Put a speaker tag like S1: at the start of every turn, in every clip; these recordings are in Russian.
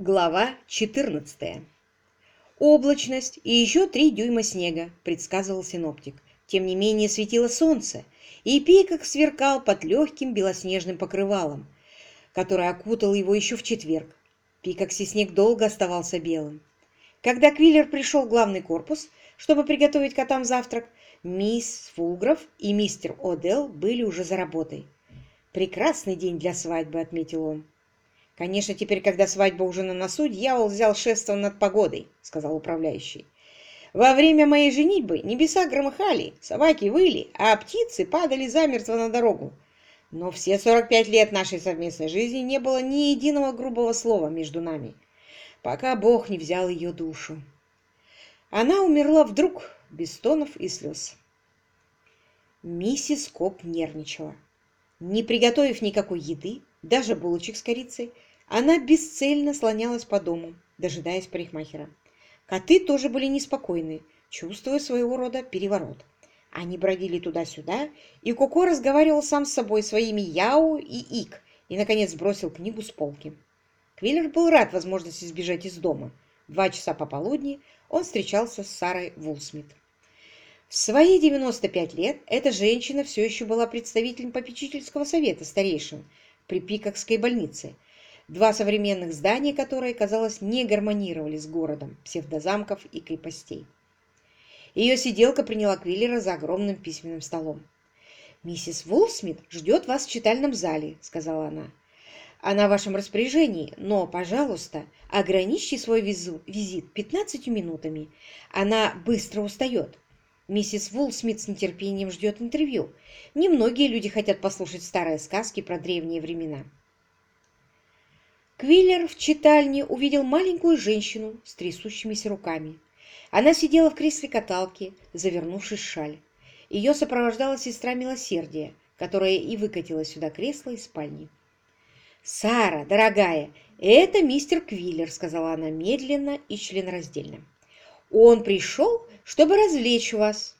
S1: Глава 14. Облачность и еще три дюйма снега, предсказывал синоптик. Тем не менее светило солнце, и пикок сверкал под легким белоснежным покрывалом, которое окутал его еще в четверг. Пикокси снег долго оставался белым. Когда Квиллер пришел в главный корпус, чтобы приготовить котам завтрак, мисс Фулгров и мистер Одел были уже за работой. «Прекрасный день для свадьбы», — отметил он. «Конечно, теперь, когда свадьба уже на носу, дьявол взял шефство над погодой», — сказал управляющий. «Во время моей женитьбы небеса громыхали, собаки выли, а птицы падали замертво на дорогу. Но все 45 лет нашей совместной жизни не было ни единого грубого слова между нами, пока Бог не взял ее душу. Она умерла вдруг, без стонов и слез». Миссис Коп нервничала. Не приготовив никакой еды, даже булочек с корицей, она бесцельно слонялась по дому, дожидаясь парикмахера. Коты тоже были неспокойны, чувствуя своего рода переворот. Они бродили туда-сюда, и Коко разговаривал сам с собой своими Яу и Ик, и, наконец, бросил книгу с полки. Квиллер был рад возможности сбежать из дома. Два часа пополудни он встречался с Сарой Вулсмит. В свои 95 лет эта женщина все еще была представителем попечительского совета старейшин при Пикокской больнице – два современных здания которые, казалось, не гармонировали с городом псевдозамков и крепостей. Ее сиделка приняла Квиллера за огромным письменным столом. «Миссис Вулсмит ждет вас в читальном зале», — сказала она. «Она в вашем распоряжении, но, пожалуйста, ограничьте свой визит 15 минутами. Она быстро устает. Миссис Вулсмит с нетерпением ждет интервью. Немногие люди хотят послушать старые сказки про древние времена». Квиллер в читальне увидел маленькую женщину с трясущимися руками. Она сидела в кресле каталки, завернувшись в шаль. Ее сопровождала сестра Милосердия, которая и выкатила сюда кресло из спальни. «Сара, дорогая, это мистер Квиллер», — сказала она медленно и членораздельно. «Он пришел, чтобы развлечь вас».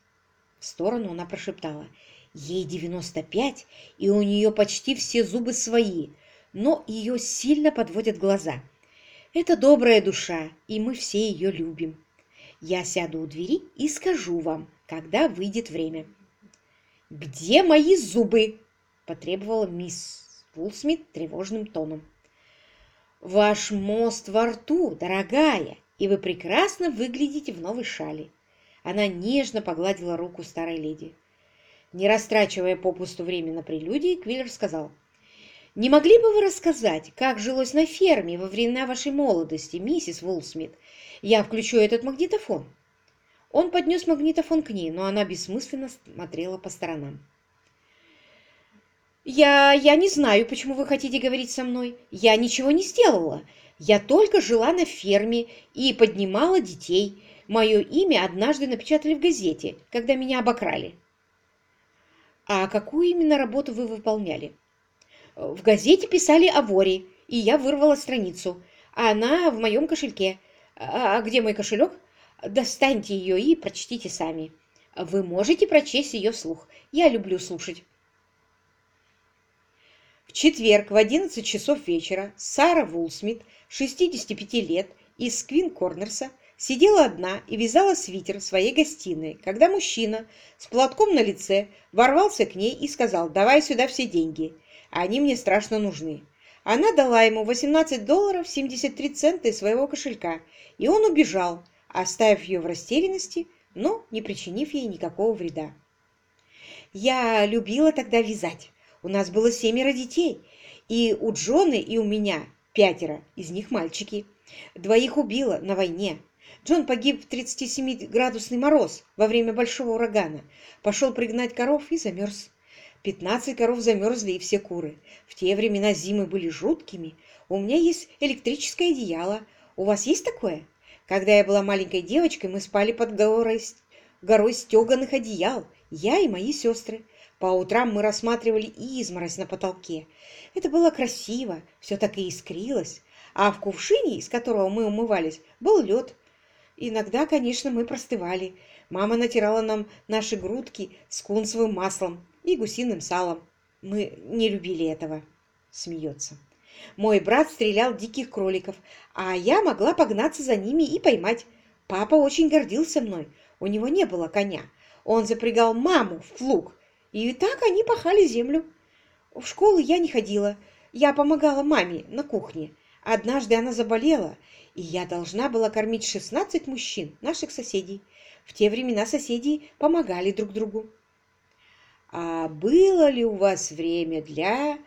S1: В сторону она прошептала. «Ей девяносто пять, и у нее почти все зубы свои, но ее сильно подводят глаза. Это добрая душа, и мы все ее любим. Я сяду у двери и скажу вам, когда выйдет время. «Где мои зубы?» – потребовала мисс Вулсмит тревожным тоном. «Ваш мост во рту, дорогая, и вы прекрасно выглядите в новой шале». Она нежно погладила руку старой леди. Не растрачивая попусту время на прелюдии, Квиллер сказал – не могли бы вы рассказать, как жилось на ферме во времена вашей молодости, миссис Вулсмит? Я включу этот магнитофон». Он поднес магнитофон к ней, но она бессмысленно смотрела по сторонам. «Я... я не знаю, почему вы хотите говорить со мной. Я ничего не сделала. Я только жила на ферме и поднимала детей. Мое имя однажды напечатали в газете, когда меня обокрали». «А какую именно работу вы выполняли?» В газете писали о воре, и я вырвала страницу. Она в моем кошельке. А, а где мой кошелек? Достаньте ее и прочтите сами. Вы можете прочесть ее вслух. Я люблю слушать. В четверг в 11 часов вечера Сара Вулсмит, 65 лет, из Квин Корнерса, сидела одна и вязала свитер в своей гостиной, когда мужчина с платком на лице ворвался к ней и сказал «давай сюда все деньги» они мне страшно нужны. Она дала ему 18 долларов 73 цента из своего кошелька, и он убежал, оставив ее в растерянности, но не причинив ей никакого вреда. Я любила тогда вязать. У нас было семеро детей, и у Джоны, и у меня пятеро, из них мальчики. Двоих убила на войне. Джон погиб в 37-градусный мороз во время большого урагана. Пошел пригнать коров и замерз. Пятнадцать коров замерзли и все куры. В те времена зимы были жуткими. У меня есть электрическое одеяло. У вас есть такое? Когда я была маленькой девочкой, мы спали под горой, горой стеганых одеял, я и мои сестры. По утрам мы рассматривали изморозь на потолке. Это было красиво, все так и искрилось. А в кувшине, из которого мы умывались, был лед. Иногда, конечно, мы простывали. Мама натирала нам наши грудки с кунцевым маслом и гусиным салом. Мы не любили этого. Смеется. Мой брат стрелял диких кроликов, а я могла погнаться за ними и поймать. Папа очень гордился мной. У него не было коня. Он запрягал маму в плуг, и так они пахали землю. В школу я не ходила. Я помогала маме на кухне. Однажды она заболела, и я должна была кормить 16 мужчин, наших соседей. В те времена соседи помогали друг другу. А было ли у вас время для...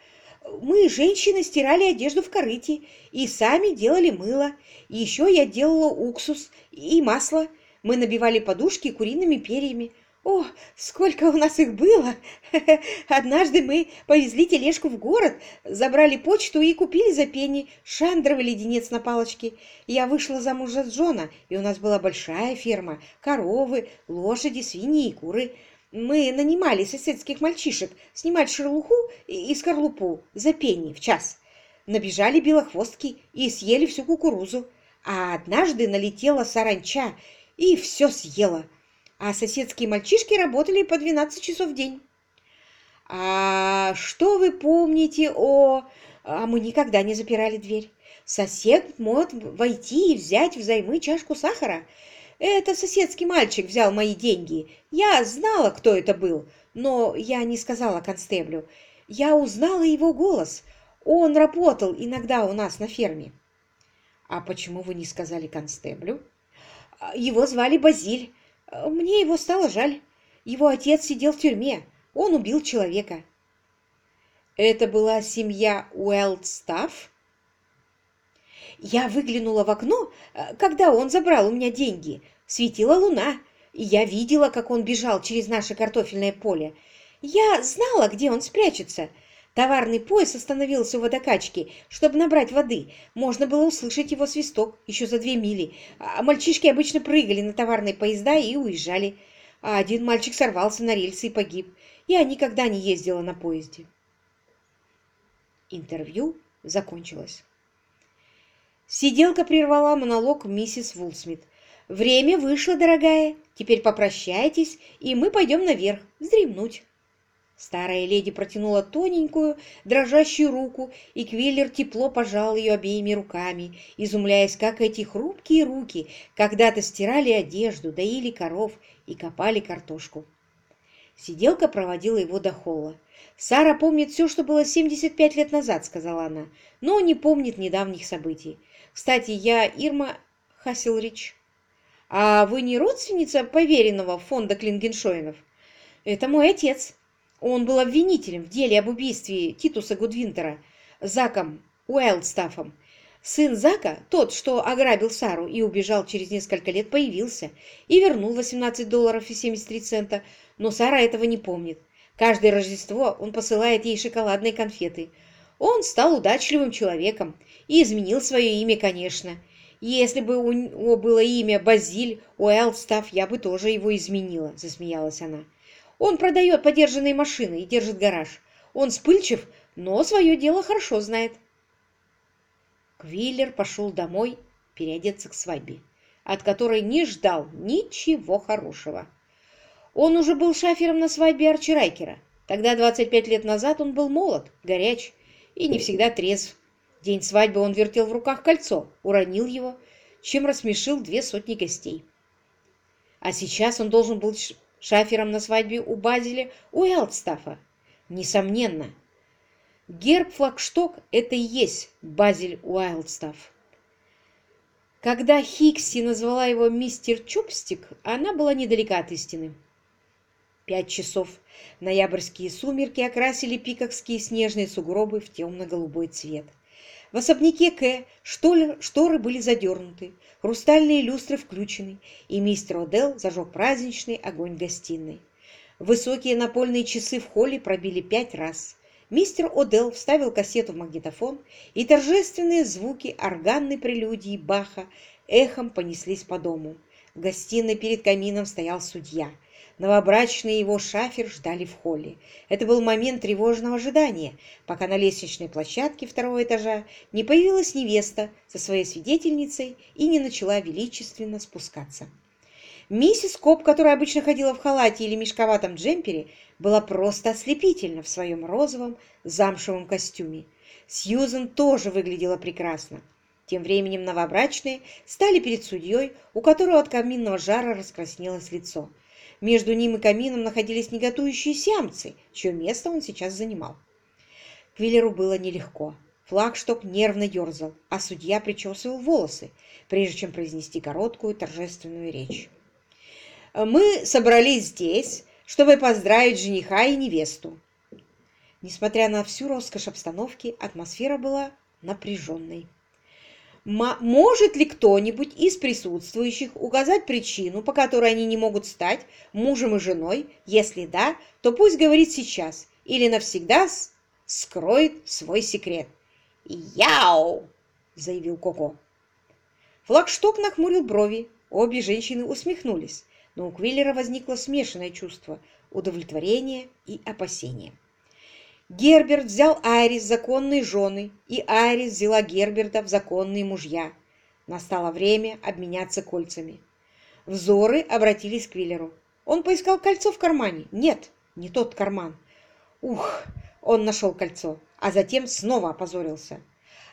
S1: Мы, женщины, стирали одежду в корыте и сами делали мыло. И еще я делала уксус и масло. Мы набивали подушки куриными перьями. О, сколько у нас их было! Однажды мы повезли тележку в город, забрали почту и купили за пенни шандровый леденец на палочке. Я вышла замуж за Джона, и у нас была большая ферма, коровы, лошади, свиньи и куры. Мы нанимали соседских мальчишек снимать шерлуху и скорлупу за пенни в час. Набежали белохвостки и съели всю кукурузу. А однажды налетела саранча и все съела а соседские мальчишки работали по 12 часов в день. А что вы помните о... А мы никогда не запирали дверь. Сосед мог войти и взять взаймы чашку сахара. Это соседский мальчик взял мои деньги. Я знала, кто это был, но я не сказала констеблю. Я узнала его голос. Он работал иногда у нас на ферме. А почему вы не сказали констеблю? Его звали Базиль. Мне его стало жаль. Его отец сидел в тюрьме. Он убил человека. Это была семья Уэлдстафф? Я выглянула в окно, э, когда он забрал у меня деньги. Светила луна, и я видела, как он бежал через наше картофельное поле. Я знала, где он спрячется. Товарный поезд остановился у водокачки, чтобы набрать воды. Можно было услышать его свисток еще за две мили. А мальчишки обычно прыгали на товарные поезда и уезжали. А один мальчик сорвался на рельсы и погиб. Я никогда не ездила на поезде. Интервью закончилось. Сиделка прервала монолог миссис Вулсмит. «Время вышло, дорогая. Теперь попрощайтесь, и мы пойдем наверх, вздремнуть». Старая леди протянула тоненькую, дрожащую руку, и Квиллер тепло пожал ее обеими руками, изумляясь, как эти хрупкие руки когда-то стирали одежду, доили коров и копали картошку. Сиделка проводила его до холла. «Сара помнит все, что было 75 лет назад», — сказала она, — «но не помнит недавних событий. Кстати, я Ирма Хасселрич. А вы не родственница поверенного фонда Клингеншоинов? Это мой отец». Он был обвинителем в деле об убийстве Титуса Гудвинтера Заком Уайлдстаффом. Сын Зака, тот, что ограбил Сару и убежал через несколько лет, появился и вернул 18 долларов и 73 цента, но Сара этого не помнит. Каждое Рождество он посылает ей шоколадные конфеты. Он стал удачливым человеком и изменил свое имя, конечно. Если бы у него было имя Базиль Уайлдстафф, я бы тоже его изменила, засмеялась она. Он продает подержанные машины и держит гараж. Он вспыльчив, но свое дело хорошо знает. Квиллер пошел домой переодеться к свадьбе, от которой не ждал ничего хорошего. Он уже был шафером на свадьбе Арчи Райкера. Тогда, 25 лет назад, он был молод, горяч и не всегда трезв. День свадьбы он вертел в руках кольцо, уронил его, чем рассмешил две сотни гостей. А сейчас он должен был шафером на свадьбе у Базеля Уэлдстафа. Несомненно. Герб-флагшток – это и есть Базель Уайлдстафф. Когда Хикси назвала его мистер Чопстик, она была недалека от истины. Пять часов. Ноябрьские сумерки окрасили пикокские снежные сугробы в темно-голубой цвет. В особняке К шторы были задернуты, хрустальные люстры включены, и мистер Одел зажег праздничный огонь гостиной. Высокие напольные часы в холле пробили пять раз. Мистер Одел вставил кассету в магнитофон, и торжественные звуки органной прелюдии Баха эхом понеслись по дому. В гостиной перед камином стоял судья – Новобрачный и его шафер ждали в холле. Это был момент тревожного ожидания, пока на лестничной площадке второго этажа не появилась невеста со своей свидетельницей и не начала величественно спускаться. Миссис Коп, которая обычно ходила в халате или мешковатом джемпере, была просто ослепительна в своем розовом замшевом костюме. Сьюзен тоже выглядела прекрасно. Тем временем новобрачные стали перед судьей, у которого от каминного жара раскраснелось лицо. Между ним и камином находились неготующие сямцы, чье место он сейчас занимал. Квиллеру было нелегко. Флагшток нервно ерзал, а судья причесывал волосы, прежде чем произнести короткую торжественную речь. «Мы собрались здесь, чтобы поздравить жениха и невесту». Несмотря на всю роскошь обстановки, атмосфера была напряженной. Может ли кто-нибудь из присутствующих указать причину, по которой они не могут стать мужем и женой? Если да, то пусть говорит сейчас или навсегда скроет свой секрет. «Яу!» — заявил Коко. Флагшток нахмурил брови. Обе женщины усмехнулись, но у Квиллера возникло смешанное чувство удовлетворения и опасения. Герберт взял Айрис законной жены, и Айрис взяла Герберта в законные мужья. Настало время обменяться кольцами. Взоры обратились к Квиллеру. Он поискал кольцо в кармане. Нет, не тот карман. Ух, он нашел кольцо, а затем снова опозорился.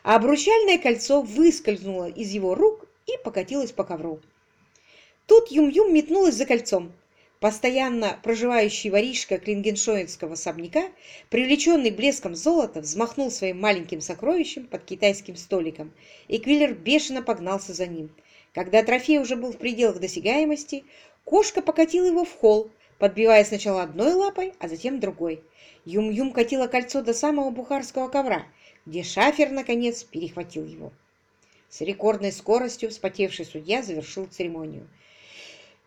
S1: А обручальное кольцо выскользнуло из его рук и покатилось по ковру. Тут Юм-Юм метнулась за кольцом. Постоянно проживающий воришка клингеншоинского особняка, привлеченный блеском золота, взмахнул своим маленьким сокровищем под китайским столиком, и Квиллер бешено погнался за ним. Когда трофей уже был в пределах досягаемости, кошка покатила его в холл, подбивая сначала одной лапой, а затем другой. Юм-Юм катила кольцо до самого бухарского ковра, где шафер, наконец, перехватил его. С рекордной скоростью вспотевший судья завершил церемонию.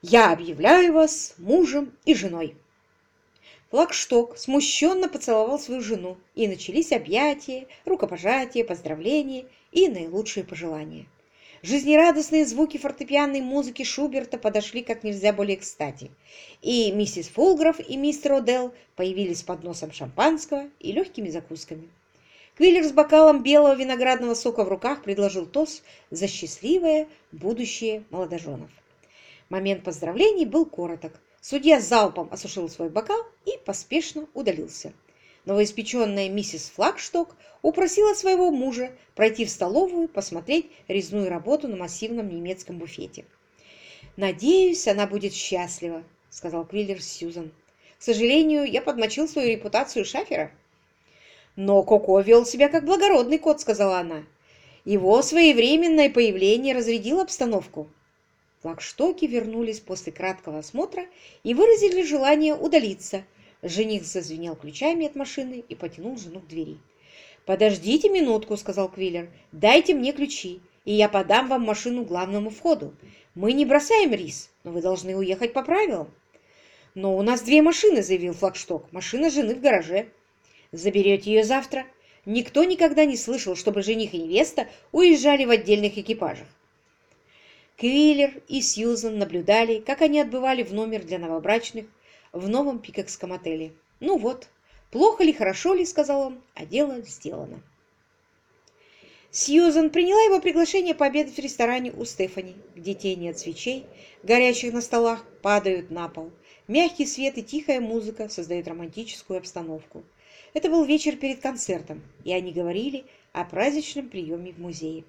S1: Я объявляю вас мужем и женой. Флагшток смущенно поцеловал свою жену, и начались объятия, рукопожатия, поздравления и наилучшие пожелания. Жизнерадостные звуки фортепианной музыки Шуберта подошли как нельзя более кстати, и миссис Фулгров и мистер Одел появились с подносом шампанского и легкими закусками. Квиллер с бокалом белого виноградного сока в руках предложил тост за счастливое будущее молодоженов. Момент поздравлений был короток. Судья залпом осушил свой бокал и поспешно удалился. Новоиспеченная миссис Флагшток упросила своего мужа пройти в столовую, посмотреть резную работу на массивном немецком буфете. «Надеюсь, она будет счастлива», — сказал Квиллер Сьюзан. «К сожалению, я подмочил свою репутацию шафера». «Но Коко вел себя как благородный кот», — сказала она. «Его своевременное появление разрядило обстановку. Флагштоки вернулись после краткого осмотра и выразили желание удалиться. Жених зазвенел ключами от машины и потянул жену к двери. «Подождите минутку», — сказал Квиллер. «Дайте мне ключи, и я подам вам машину главному входу. Мы не бросаем рис, но вы должны уехать по правилам». «Но у нас две машины», — заявил Флагшток. «Машина жены в гараже». «Заберете ее завтра?» Никто никогда не слышал, чтобы жених и невеста уезжали в отдельных экипажах. Квиллер и Сьюзан наблюдали, как они отбывали в номер для новобрачных в новом пикокском отеле. «Ну вот, плохо ли, хорошо ли, — сказал он, — а дело сделано». Сьюзан приняла его приглашение пообедать в ресторане у Стефани, где тени от свечей, горящих на столах, падают на пол. Мягкий свет и тихая музыка создают романтическую обстановку. Это был вечер перед концертом, и они говорили о праздничном приеме в музее.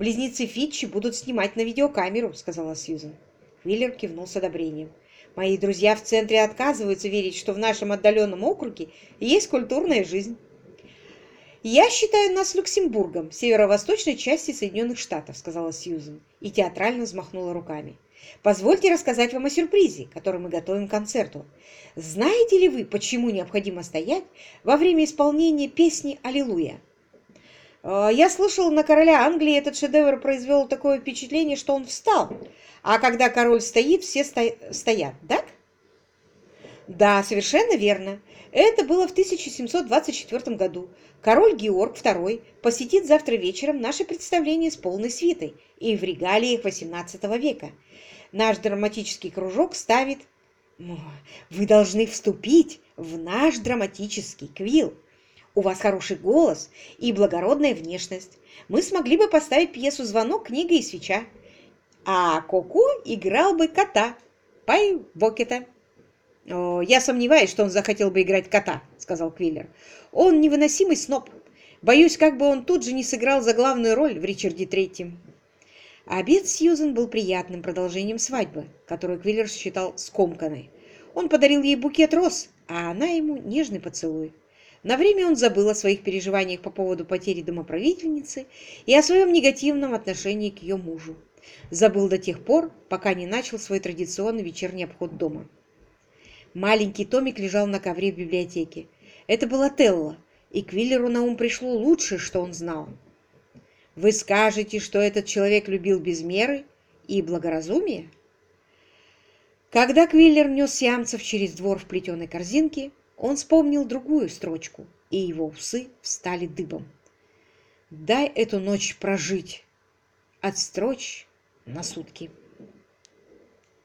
S1: «Близнецы Фитчи будут снимать на видеокамеру», — сказала Сьюзен. Квиллер кивнул с одобрением. «Мои друзья в центре отказываются верить, что в нашем отдаленном округе есть культурная жизнь». «Я считаю нас Люксембургом, северо-восточной части Соединенных Штатов», — сказала Сьюзен и театрально взмахнула руками. «Позвольте рассказать вам о сюрпризе, который мы готовим к концерту. Знаете ли вы, почему необходимо стоять во время исполнения песни «Аллилуйя»?» Э, я слышал, на короля Англии этот шедевр произвел такое впечатление, что он встал. А когда король стоит, все сто... стоят, да? Да, совершенно верно. Это было в 1724 году. Король Георг II посетит завтра вечером наше представление с полной свитой и в регалиях XVIII века. Наш драматический кружок ставит... Вы должны вступить в наш драматический квилл. У вас хороший голос и благородная внешность. Мы смогли бы поставить пьесу «Звонок, книга и свеча». А Коко играл бы кота, Пай Бокета. «Я сомневаюсь, что он захотел бы играть кота», — сказал Квиллер. «Он невыносимый сноб. Боюсь, как бы он тут же не сыграл за главную роль в Ричарде Третьем. Обед Сьюзен был приятным продолжением свадьбы, которую Квиллер считал скомканной. Он подарил ей букет роз, а она ему нежный поцелуй. На время он забыл о своих переживаниях по поводу потери домоправительницы и о своем негативном отношении к ее мужу. Забыл до тех пор, пока не начал свой традиционный вечерний обход дома. Маленький томик лежал на ковре в библиотеке. Это была Телла, и Квиллеру на ум пришло лучшее, что он знал. Вы скажете, что этот человек любил без меры и благоразумие? Когда Квиллер нес сиамцев через двор в плетеной корзинке, он вспомнил другую строчку, и его усы встали дыбом. «Дай эту ночь прожить, отстрочь на сутки».